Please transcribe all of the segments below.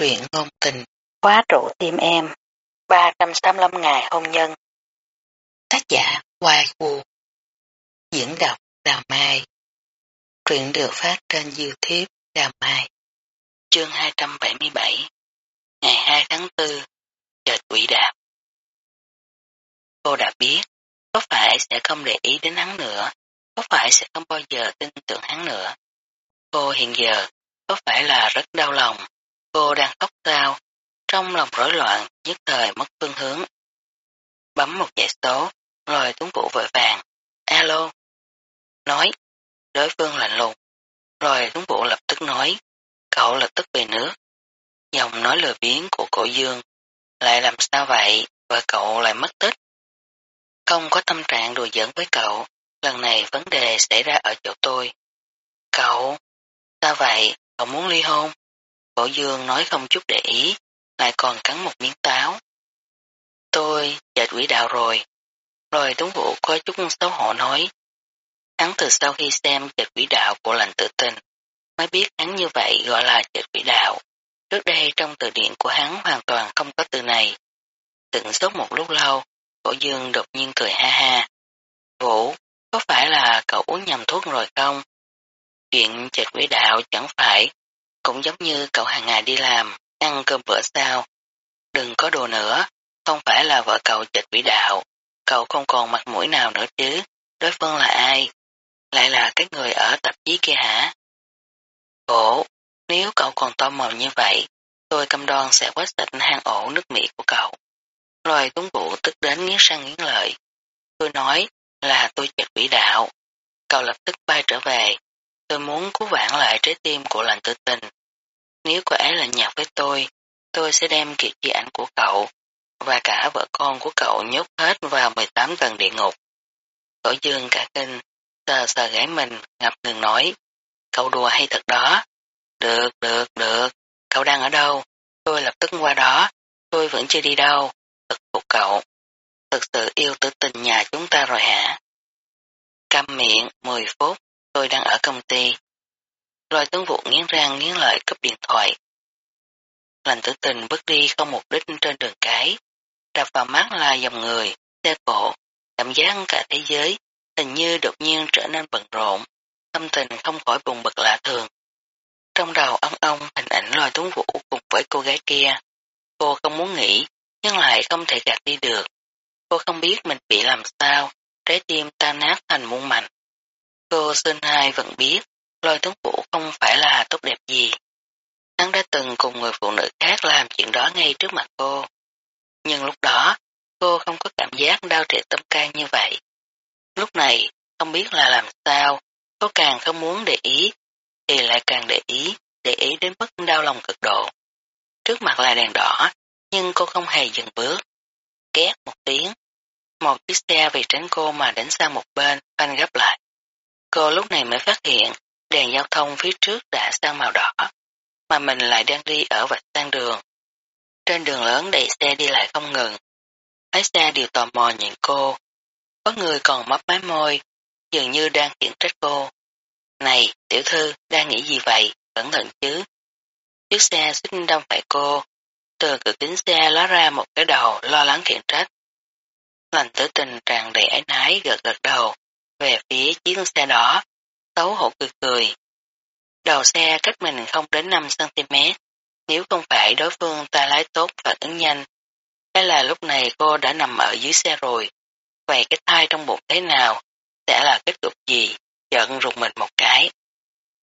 Truyện ngôn tình, khóa trụ tim em, 385 ngày hôn nhân. Tác giả Hoài Vũ Diễn đọc Đào Mai Truyện được phát trên Youtube Đào Mai Chương 277 Ngày 2 tháng 4 Chợt quỷ đạp Cô đã biết có phải sẽ không để ý đến hắn nữa có phải sẽ không bao giờ tin tưởng hắn nữa. Cô hiện giờ có phải là rất đau lòng Cô đang khóc sao, trong lòng rối loạn, nhất thời mất phương hướng. Bấm một dãy số, rồi tuấn vũ vội vàng. Alo. Nói. Đối phương lạnh lùng. Rồi tuấn vũ lập tức nói. Cậu lập tức về nước. Dòng nói lừa biến của cổ dương. Lại làm sao vậy, và cậu lại mất tích. Không có tâm trạng đùa giỡn với cậu. Lần này vấn đề xảy ra ở chỗ tôi. Cậu, sao vậy, cậu muốn ly hôn? Cổ dương nói không chút để ý, lại còn cắn một miếng táo. Tôi dạy quỷ đạo rồi. Rồi Tuấn Vũ có chút xấu hổ nói. Hắn từ sau khi xem dạy quỷ đạo của lành tự tình, mới biết hắn như vậy gọi là dạy quỷ đạo. Trước đây trong từ điển của hắn hoàn toàn không có từ này. Từng sốt một lúc lâu, cổ dương đột nhiên cười ha ha. Vũ, có phải là cậu uống nhầm thuốc rồi không? Chuyện chạy quỷ đạo chẳng phải cũng giống như cậu hàng ngày đi làm, ăn cơm bữa sao. Đừng có đồ nữa, không phải là vợ cậu chịch quỷ đạo, cậu không còn mặt mũi nào nữa chứ, đối phương là ai? Lại là cái người ở tạp chí kia hả? Ồ, nếu cậu còn to mồm như vậy, tôi cam đoan sẽ quét sạch hang ổ nước Mỹ của cậu. Rồi Tuấn Vũ tức đến nghiến sang nghiến lợi. Tôi nói là tôi chật quỷ đạo. Cậu lập tức bay trở về, Tôi muốn cứu vãn lại trái tim của lành tự tình. Nếu cô ấy là nhạc với tôi, tôi sẽ đem kiệt di ảnh của cậu và cả vợ con của cậu nhốt hết vào 18 tầng địa ngục. Cổ dương cả kinh, sờ sờ gái mình, ngập ngừng nói, cậu đùa hay thật đó. Được, được, được, cậu đang ở đâu? Tôi lập tức qua đó, tôi vẫn chưa đi đâu, thật phục cậu. Thực sự yêu tử tình nhà chúng ta rồi hả? Câm miệng 10 phút, tôi đang ở công ty. Rồi tướng vụ nghiến răng nghiến lợi cấp điện thoại. Lành tử tình bước đi không mục đích trên đường cái. Đập vào mắt là dòng người, xe cổ, cảm giác cả thế giới hình như đột nhiên trở nên bận rộn, tâm tình không khỏi bùng bực lạ thường. Trong đầu ông ông hình ảnh loài tuấn vũ cùng với cô gái kia. Cô không muốn nghĩ, nhưng lại không thể gạt đi được. Cô không biết mình bị làm sao, trái tim tan nát thành muôn mảnh. Cô sinh hai vẫn biết, lôi tướng vũ không phải là tốt đẹp gì. Hắn đã từng cùng người phụ nữ khác làm chuyện đó ngay trước mặt cô. Nhưng lúc đó, cô không có cảm giác đau triệt tâm can như vậy. Lúc này, không biết là làm sao, cô càng không muốn để ý, thì lại càng để ý, để ý đến mức đau lòng cực độ. Trước mặt là đèn đỏ, nhưng cô không hề dừng bước. Két một tiếng, một chiếc xe vì tránh cô mà đánh sang một bên, phanh gấp lại. Cô lúc này mới phát hiện đèn giao thông phía trước đã sang màu đỏ, mà mình lại đang đi ở vạch sang đường. Trên đường lớn đầy xe đi lại không ngừng. Lái xe đều tò mò nhìn cô. Có người còn mấp máy môi, dường như đang khiển trách cô. Này, tiểu thư, đang nghĩ gì vậy? Cẩn thận chứ. Chiếc xe xích đông phải cô. Từ cửa kính xe ló ra một cái đầu lo lắng khiển trách. Lành tử tình tràn đầy ái nái gật gật đầu về phía chiếc xe đó xấu hổ cười cười. Đầu xe cách mình không đến 5cm, nếu không phải đối phương ta lái tốt và ứng nhanh, hay là lúc này cô đã nằm ở dưới xe rồi, vậy cái thai trong bụng thế nào, sẽ là kết cục gì, giận rụt mình một cái.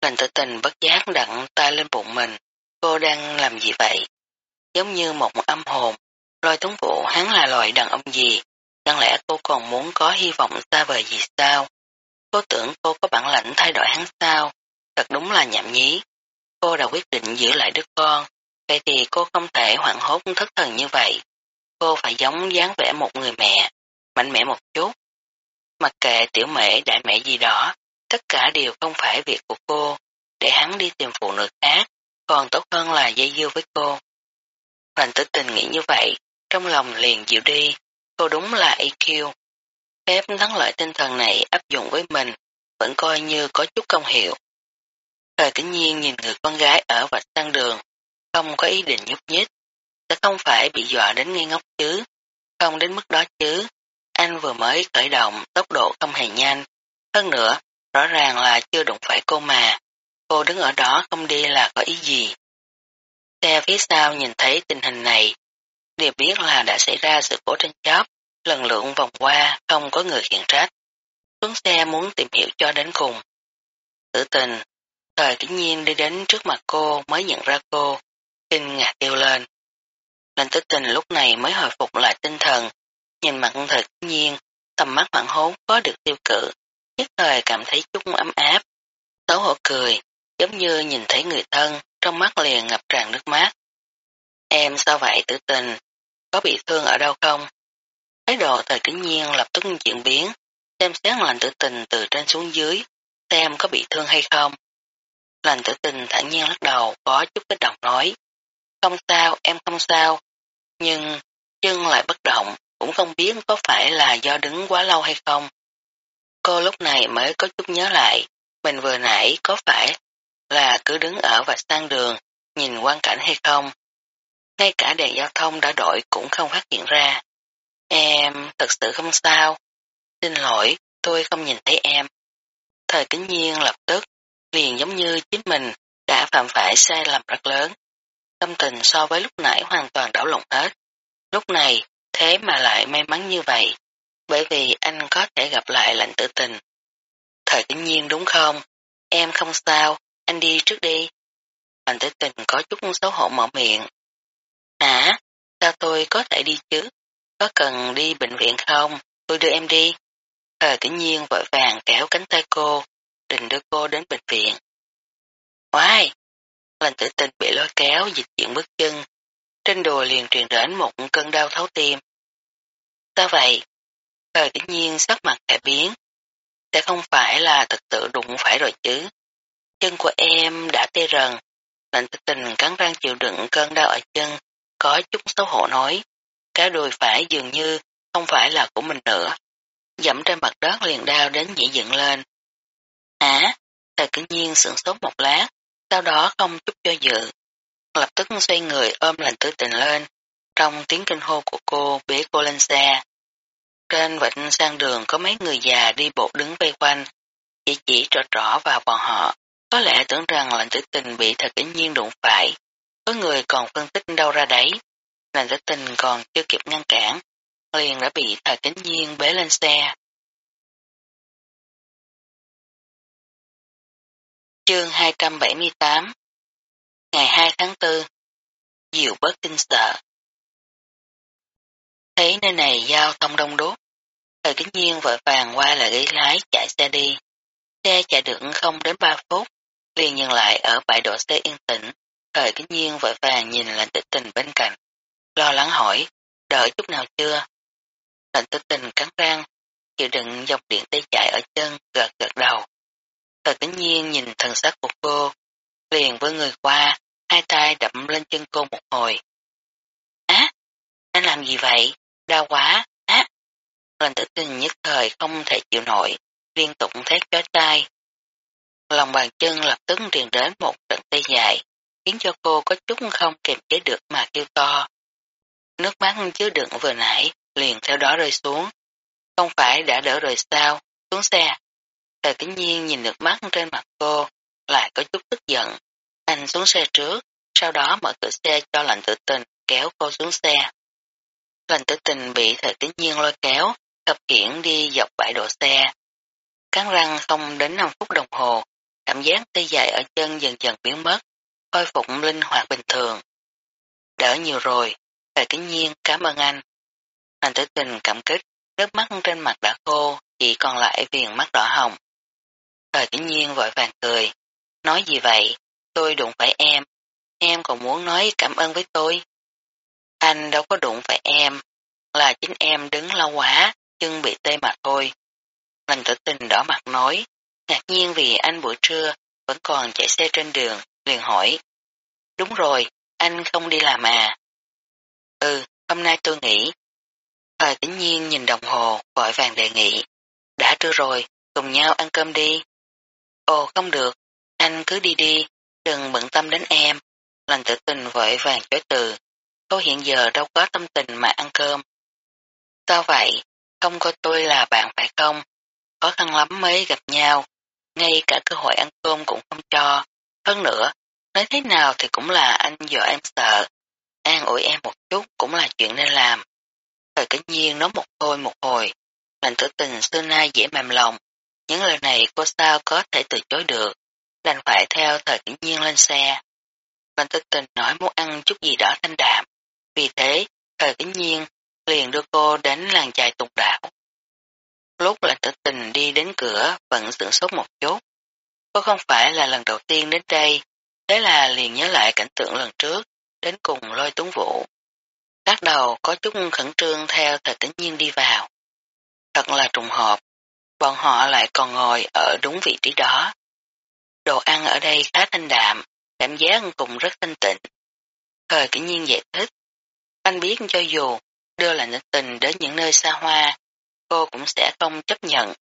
Lành tự tình bất giác đặng tay lên bụng mình, cô đang làm gì vậy? Giống như một âm hồn, lôi tuấn vũ hắn là loại đàn ông gì, Chẳng lẽ cô còn muốn có hy vọng xa vời gì sao? Cô tưởng cô có bản lãnh thay đổi hắn sao? Thật đúng là nhảm nhí. Cô đã quyết định giữ lại đứa con, vậy thì cô không thể hoảng hốt thất thần như vậy. Cô phải giống dáng vẻ một người mẹ, mạnh mẽ một chút. Mặc kệ tiểu mẹ đại mẹ gì đó, tất cả đều không phải việc của cô, để hắn đi tìm phụ nữ khác, còn tốt hơn là dây dưa với cô. Lành tử tình nghĩ như vậy, trong lòng liền dịu đi, Cô đúng là IQ, Phép thắng lợi tinh thần này áp dụng với mình vẫn coi như có chút công hiệu. Thời tĩnh nhiên nhìn người con gái ở vạch sang đường, không có ý định nhúc nhích, sẽ không phải bị dọa đến ngây ngốc chứ, không đến mức đó chứ. Anh vừa mới khởi động, tốc độ không hề nhanh. Hơn nữa, rõ ràng là chưa đụng phải cô mà. Cô đứng ở đó không đi là có ý gì. Xe phía sau nhìn thấy tình hình này, đều biết là đã xảy ra sự cố tranh chấp, lần lượn vòng qua, không có người khiển trách. Xuống xe muốn tìm hiểu cho đến cùng. Tử tình, thời tĩ nhiên đi đến trước mặt cô mới nhận ra cô, kinh ngạc kêu lên. Lệnh tử tình lúc này mới hồi phục lại tinh thần, nhìn mặt thời tĩ nhiên, tầm mắt hoảng hốt có được tiêu cự, nhất thời cảm thấy chút ấm áp. Xấu hổ cười, giống như nhìn thấy người thân, trong mắt liền ngập tràn nước mắt. Em sao vậy tử tình, có bị thương ở đâu không? Thái độ thời kính nhiên lập tức chuyển biến, xem xét lành tử tình từ trên xuống dưới, xem có bị thương hay không. Lành tử tình thản nhiên lắc đầu, có chút kích động nói. Không sao, em không sao. Nhưng, chân lại bất động, cũng không biết có phải là do đứng quá lâu hay không. Cô lúc này mới có chút nhớ lại, mình vừa nãy có phải là cứ đứng ở và sang đường, nhìn quan cảnh hay không. Ngay cả đèn giao thông đã đổi cũng không phát hiện ra. Em thật sự không sao. Xin lỗi, tôi không nhìn thấy em. Thời kính nhiên lập tức, liền giống như chính mình đã phạm phải sai lầm rất lớn. Tâm tình so với lúc nãy hoàn toàn đảo lộn hết. Lúc này, thế mà lại may mắn như vậy, bởi vì anh có thể gặp lại lạnh tử tình. Thời kính nhiên đúng không? Em không sao, anh đi trước đi. Lạnh tử tình có chút xấu hổ mở miệng. Hả? Sao tôi có thể đi chứ? Có cần đi bệnh viện không? Tôi đưa em đi. Thời tỉ nhiên vội vàng kéo cánh tay cô, định đưa cô đến bệnh viện. Oai! Lành tử tình bị lôi kéo dịch chuyển bước chân. Trên đùa liền truyền đến một cơn đau thấu tim. Sao vậy? Thời tỉ nhiên sắc mặt khẽ biến. Sẽ không phải là thật tự đụng phải rồi chứ. Chân của em đã tê rần. lành tử tình cắn răng chịu đựng cơn đau ở chân, có chút xấu hổ nói. Cái đùi phải dường như không phải là của mình nữa. Dẫm trên mặt đất liền đau đến nhảy dựng lên. Hả? Thời kính nhiên sửng sốt một lát, sau đó không chút cho dự. Lập tức xoay người ôm lành tử tình lên, trong tiếng kinh hô của cô bế cô lên xe. Trên vịnh sang đường có mấy người già đi bộ đứng vây quanh, chỉ chỉ trỏ trỏ vào bọn họ, có lẽ tưởng rằng lệnh tử tình bị thật kỷ nhiên đụng phải. Có người còn phân tích đâu ra đấy, nàng tử tình còn chưa kịp ngăn cản, liền đã bị thời kính nhiên bế lên xe. Chương 278 Ngày 2 tháng 4 Diệu bớt kinh sợ Thấy nơi này giao thông đông đúc, thời kính nhiên vội vàng qua là ghế lái chạy xe đi. Xe chạy được không đến 3 phút, liền dừng lại ở bãi đổ xe yên tĩnh, thời kính nhiên vội vàng nhìn lệnh tử tình bên cạnh, lo lắng hỏi, đợi chút nào chưa? Lệnh tư tình cắn răng, chịu đựng dòng điện tê chạy ở chân, gật gật đầu. Thời tính nhiên nhìn thần sắc của cô, liền với người qua, hai tay đậm lên chân cô một hồi. Á, anh làm gì vậy? Đau quá, á. Lệnh tử tình nhất thời không thể chịu nổi, liên tục thét chói tai. Lòng bàn chân lập tức truyền đến một trận tê dại, khiến cho cô có chút không kiềm chế được mà kêu to. Nước mắt chứa đựng vừa nãy, liền theo đó rơi xuống. Không phải đã đỡ rồi sao, xuống xe. Thời kính nhiên nhìn nước mắt trên mặt cô, lại có chút tức giận. Anh xuống xe trước, sau đó mở cửa xe cho lành tử tình kéo cô xuống xe. Lành tử tình bị thời kính nhiên lôi kéo, khập khiển đi dọc bãi đổ xe. Cắn răng không đến 5 phút đồng hồ, cảm giác tê dại ở chân dần dần biến mất, khôi phục linh hoạt bình thường. Đỡ nhiều rồi, thời kính nhiên cảm ơn anh. Hành tử tình cảm kích, nước mắt trên mặt đã khô, chỉ còn lại viền mắt đỏ hồng. Thời kính nhiên vội vàng cười. Nói gì vậy? Tôi đụng phải em. Em còn muốn nói cảm ơn với tôi. Anh đâu có đụng phải em. Là chính em đứng lâu quá, chân bị tê mặt thôi. Lành tử tình đỏ mặt nói. Ngạc nhiên vì anh buổi trưa vẫn còn chạy xe trên đường, liền hỏi. Đúng rồi, anh không đi làm à? Ừ, hôm nay tôi nghỉ. Thời kính nhiên nhìn đồng hồ, vội vàng đề nghị. Đã trưa rồi, cùng nhau ăn cơm đi. Ồ không được, anh cứ đi đi, đừng bận tâm đến em. lành tử tình vội vàng chối từ. Tôi hiện giờ đâu có tâm tình mà ăn cơm. Sao vậy? Không coi tôi là bạn phải không? Khó khăn lắm mới gặp nhau. Ngay cả cơ hội ăn cơm cũng không cho. Hơn nữa, nói thế nào thì cũng là anh dọa em sợ. An ủi em một chút cũng là chuyện nên làm. Thời kính nhiên nói một thôi một hồi. Lành tử tình xưa nay dễ mềm lòng. Những lời này cô sao có thể từ chối được. Đành phải theo thời kính nhiên lên xe. Lành tử tình nói muốn ăn chút gì đó thanh đạm. Vì thế, thời kính nhiên liền đưa cô đến làng chài tùng đảo. Lúc lành tử tình đi đến cửa vẫn sửng sốt một chút. Cô không phải là lần đầu tiên đến đây, thế là liền nhớ lại cảnh tượng lần trước, đến cùng lôi tuấn vũ. Các đầu có chút khẩn trương theo thời tĩnh nhiên đi vào. Thật là trùng hợp, bọn họ lại còn ngồi ở đúng vị trí đó. Đồ ăn ở đây khá thanh đạm, cảm giác cùng rất thanh tịnh. Thời kính nhiên giải thích. Anh biết cho dù đưa lại nữ tình đến những nơi xa hoa, cô cũng sẽ không chấp nhận.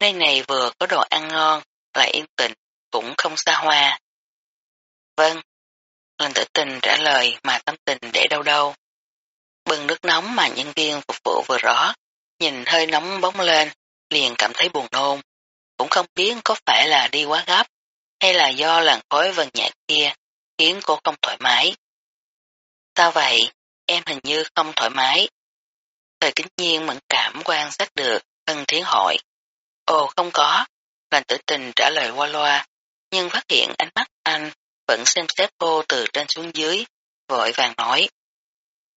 Nơi này vừa có đồ ăn ngon, lại yên tĩnh, cũng không xa hoa. Vâng, lần tử tình trả lời mà tâm tình để đâu đâu. Bừng nước nóng mà nhân viên phục vụ vừa rõ, nhìn hơi nóng bóng lên, liền cảm thấy buồn nôn. Cũng không biết có phải là đi quá gấp, hay là do làn khói vần nhạt kia, khiến cô không thoải mái. Sao vậy? Em hình như không thoải mái. Thời kính nhiên mẫn cảm quan sát được, thân thiến hỏi. Ồ không có, lành tử tình trả lời qua loa, nhưng phát hiện ánh mắt anh vẫn xem xét cô từ trên xuống dưới, vội vàng nói.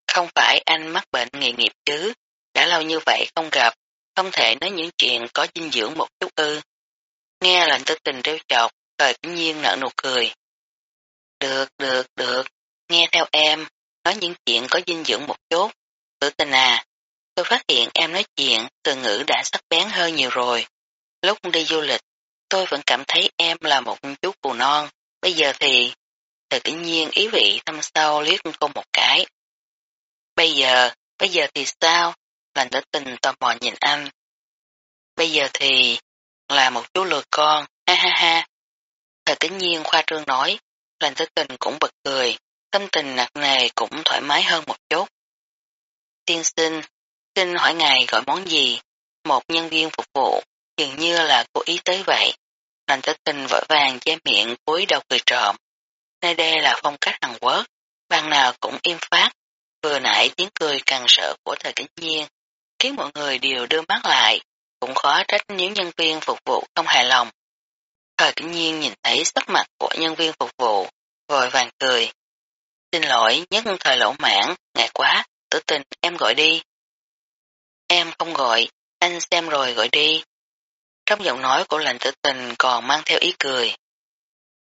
Không phải anh mắc bệnh nghề nghiệp chứ, đã lâu như vậy không gặp, không thể nói những chuyện có dinh dưỡng một chút ư. Nghe lạnh tư tình rêu chọc, thời tự nhiên nở nụ cười. Được, được, được, nghe theo em, nói những chuyện có dinh dưỡng một chút. Tự tình à, tôi phát hiện em nói chuyện từ ngữ đã sắc bén hơn nhiều rồi. Lúc đi du lịch, tôi vẫn cảm thấy em là một chú cù non. Bây giờ thì... Tự nhiên ý vị thăm sâu liếc cô một cái. Bây giờ, bây giờ thì sao? Lành tử tình tò mò nhìn anh. Bây giờ thì... Là một chú lừa con, ha ha ha. Thời tự nhiên khoa trương nói, lành tử tình cũng bật cười, tâm tình nặng nề cũng thoải mái hơn một chút. Tiên sinh, xin hỏi ngài gọi món gì? Một nhân viên phục vụ, dường như là cố ý tới vậy. Lành tử tình vội vàng che miệng cúi đầu cười trộm. Nơi đây là phong cách Hàn Quốc, ban nào cũng im phát. Vừa nãy tiếng cười càng sợ của thời kính nhiên, khiến mọi người đều đưa mắt lại, cũng khó trách những nhân viên phục vụ không hài lòng. Thời kính nhiên nhìn thấy sắc mặt của nhân viên phục vụ, vội vàng cười. Xin lỗi, nhất thời lỗ mãn, ngại quá, tử tình em gọi đi. Em không gọi, anh xem rồi gọi đi. Trong giọng nói của lành tử tình còn mang theo ý cười.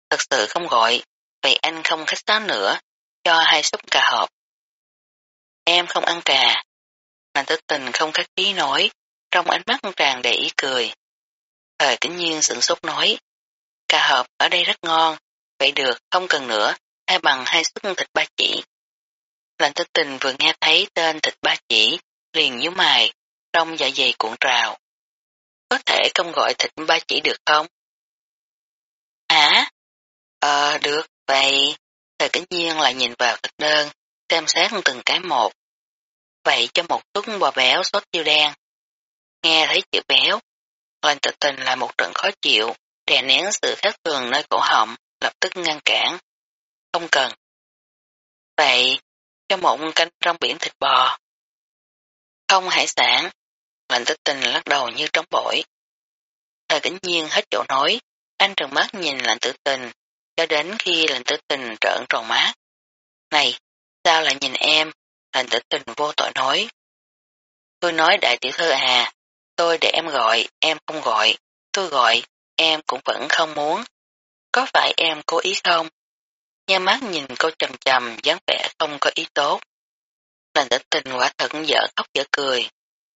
Thật sự không gọi, vậy anh không khách sáo nữa, cho hai súp cà hộp. Em không ăn cà. lành tử tình không khách khí nói, trong ánh mắt tràn đầy ý cười. Thời kính nhiên sửng sốt nói, cà hộp ở đây rất ngon, vậy được, không cần nữa, hai bằng hai suất thịt ba chỉ. lành tử tình vừa nghe thấy tên thịt ba chỉ, liền nhíu mày, trong dạ dày cuộn trào. Có thể không gọi thịt ba chỉ được không? À? Ờ, được, vậy. Thời kính nhiên lại nhìn vào thực đơn, xem xét từng cái một. Vậy cho một chút bò béo sốt tiêu đen. Nghe thấy chữ béo, Lành tự tình là một trận khó chịu, đè nén sự khác thường nơi cổ họng, lập tức ngăn cản. Không cần. Vậy, cho một canh trong biển thịt bò. Không hải sản, lạnh tích tình lắc đầu như trống bổi. Thời kính nhiên hết chỗ nói, anh trừng mắt nhìn lạnh tử tình, cho đến khi lạnh tử tình trợn tròn mắt. Này, sao lại nhìn em? Lạnh tử tình vô tội nói. Tôi nói đại tiểu thư à, tôi để em gọi, em không gọi, tôi gọi, em cũng vẫn không muốn. Có phải em cố ý không? Nha mắt nhìn cô trầm trầm, dáng vẻ không có ý tốt. Lạnh tử tình quả thật dở khóc dở cười.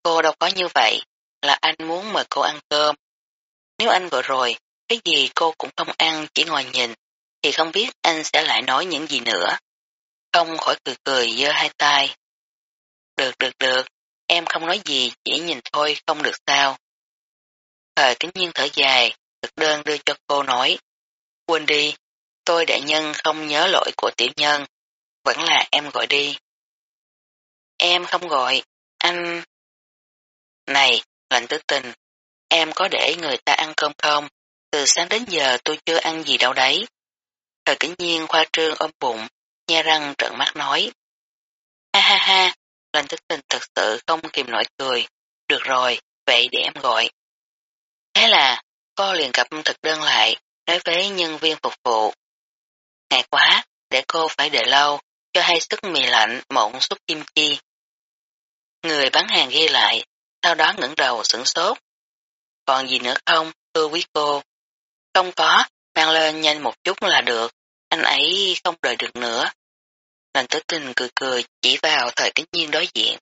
Cô đâu có như vậy, là anh muốn mời cô ăn cơm. Nếu anh vừa rồi, cái gì cô cũng không ăn chỉ ngồi nhìn, thì không biết anh sẽ lại nói những gì nữa. Không khỏi cười cười giơ hai tay. Được được được, em không nói gì chỉ nhìn thôi không được sao. Thời kính nhiên thở dài, thực đơn đưa cho cô nói. Quên đi, Tôi đại nhân không nhớ lỗi của tiểu nhân, vẫn là em gọi đi. Em không gọi, anh... Này, lạnh tứ tình, em có để người ta ăn cơm không? Từ sáng đến giờ tôi chưa ăn gì đâu đấy. Thời kính nhiên khoa trương ôm bụng, nha răng trợn mắt nói. Ha ha ha, lạnh tứ tình thật sự không kìm nổi cười. Được rồi, vậy để em gọi. Thế là, cô liền gặp thực đơn lại, nói với nhân viên phục vụ. Ngại quá, để cô phải đợi lâu, cho hai sức mì lạnh mộng xúc kim chi. Người bán hàng ghi lại, sau đó ngẩng đầu sửng sốt. Còn gì nữa không, thưa quý cô? Không có, mang lên nhanh một chút là được, anh ấy không đợi được nữa. Lần tử tình cười cười chỉ vào thời kính nhiên đối diện.